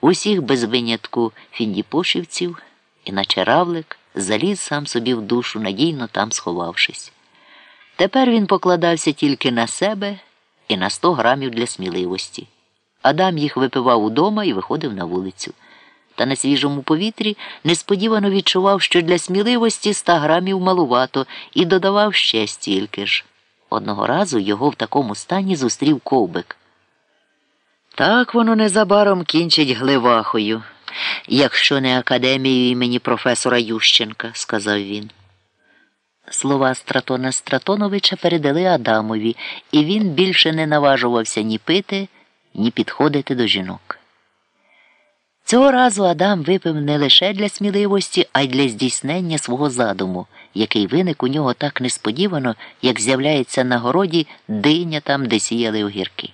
усіх без винятку фіндіпошівців, і наче равлик заліз сам собі в душу, надійно там сховавшись. Тепер він покладався тільки на себе і на сто грамів для сміливості. Адам їх випивав удома і виходив на вулицю. Та на свіжому повітрі несподівано відчував, що для сміливості ста грамів малувато, і додавав ще стільки ж. Одного разу його в такому стані зустрів ковбик. Так воно незабаром кінчить гливахою, якщо не академією імені професора Ющенка, сказав він. Слова Стратона Стратоновича передали Адамові, і він більше не наважувався ні пити, ні підходити до жінок. Цього разу Адам випив не лише для сміливості, а й для здійснення свого задуму, який виник у нього так несподівано, як з'являється на городі диня там, де сіяли огірки.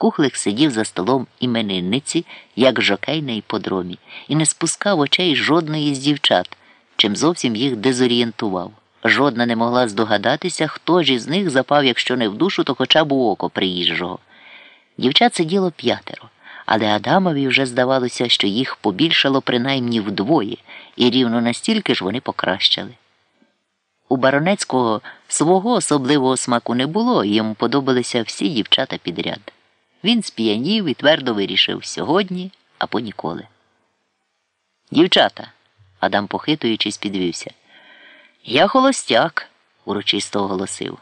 Кухлик сидів за столом іменинниці, як жокей на іподромі, і не спускав очей жодної з дівчат, чим зовсім їх дезорієнтував. Жодна не могла здогадатися, хто ж із них запав, якщо не в душу, то хоча б у око приїжджого. Дівчат сиділо п'ятеро, але Адамові вже здавалося, що їх побільшало принаймні вдвоє, і рівно настільки ж вони покращали. У Баронецького свого особливого смаку не було, йому подобалися всі дівчата підряд. Він сп'янів і твердо вирішив сьогодні або ніколи. Дівчата, Адам, похитуючись, підвівся. Я холостяк, урочисто оголосив.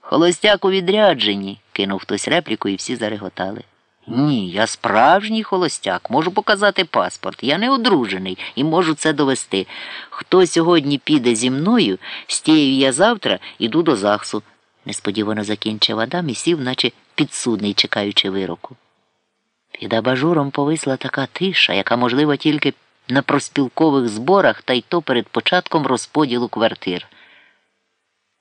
Холостяк у відрядженні, кинув хтось репліку, і всі зареготали. Ні, я справжній холостяк, можу показати паспорт. Я не одружений і можу це довести. Хто сьогодні піде зі мною, з я завтра іду до ЗАГСу, несподівано закінчив Адам і сів, наче підсудний, чекаючи вироку. Під абажуром повисла така тиша, яка, можливо, тільки на проспілкових зборах та й то перед початком розподілу квартир.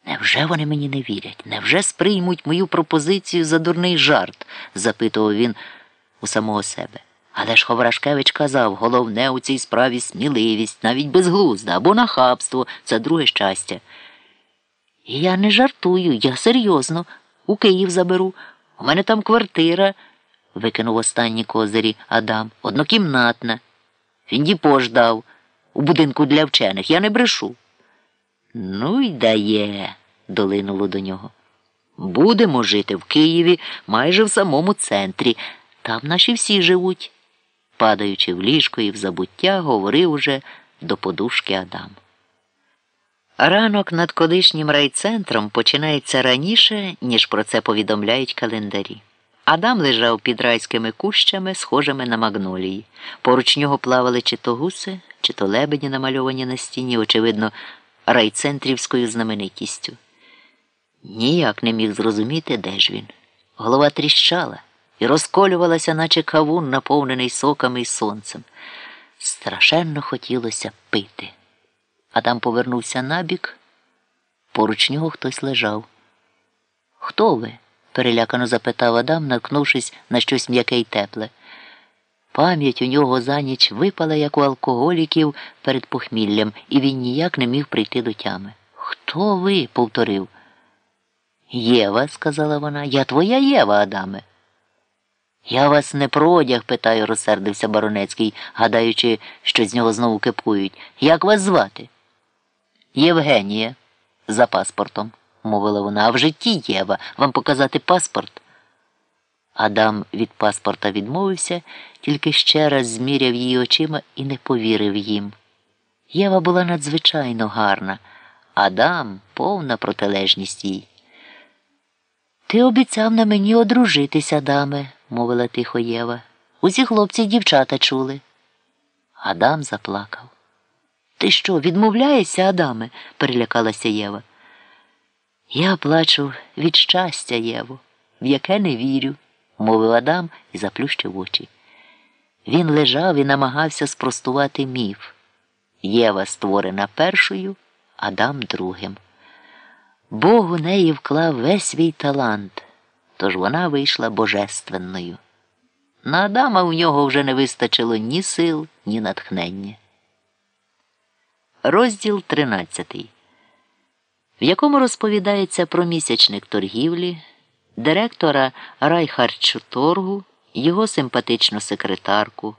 Невже вони мені не вірять? Невже сприймуть мою пропозицію за дурний жарт? запитував він у самого себе. Але ж Ховрашкевич казав, головне у цій справі сміливість, навіть безглузда або нахабство це друге щастя. Я не жартую, я серйозно, у Київ заберу. У мене там квартира, викинув останні козирі Адам, однокімнатна. Фіндіпош дав у будинку для вчених. Я не брешу. Ну й дає, долинуло до нього. Будемо жити в Києві майже в самому центрі. Там наші всі живуть. Падаючи в ліжко і в забуття, говорив уже до подушки Адам. Ранок над колишнім райцентром починається раніше, ніж про це повідомляють календарі. Адам лежав під райськими кущами, схожими на магнолії. Поруч нього плавали чи то гуси, чи то лебеді, намальовані на стіні, очевидно, райцентрівською знаменитістю. Ніяк не міг зрозуміти, де ж він. Голова тріщала і розколювалася, наче кавун, наповнений соками і сонцем. Страшенно хотілося пити. Адам повернувся набік, поруч нього хтось лежав. Хто ви? перелякано запитав Адам, наткнувшись на щось м'яке й тепле. Пам'ять у нього за ніч випала, як у алкоголіків перед похміллям, і він ніяк не міг прийти до тями. Хто ви? повторив. Єва, сказала вона, я твоя Єва, Адаме. Я вас не про одяг, питаю, розсердився Баронецький, гадаючи, що з нього знову кипкують. Як вас звати? Євгенія, за паспортом мовила вона, а в житті Єва. Вам показати паспорт? Адам від паспорта відмовився, тільки ще раз зміряв її очима і не повірив їм. Єва була надзвичайно гарна, Адам повна протилежність їй. Ти обіцяв на мені одружитися, Адаме, мовила тихо Єва. Усі хлопці дівчата чули. Адам заплакав. Ти що, відмовляєшся, Адаме? перелякалася Єва. Я плачу від щастя, Єво, в яке не вірю, мовив Адам і заплющив очі. Він лежав і намагався спростувати міф. Єва створена першою, Адам другим. Бог у неї вклав весь свій талант, тож вона вийшла божественною. На Адама у нього вже не вистачило ні сил, ні натхнення. Розділ тринадцятий в якому розповідається про місячник торгівлі, директора райхарчуторгу його симпатичну секретарку.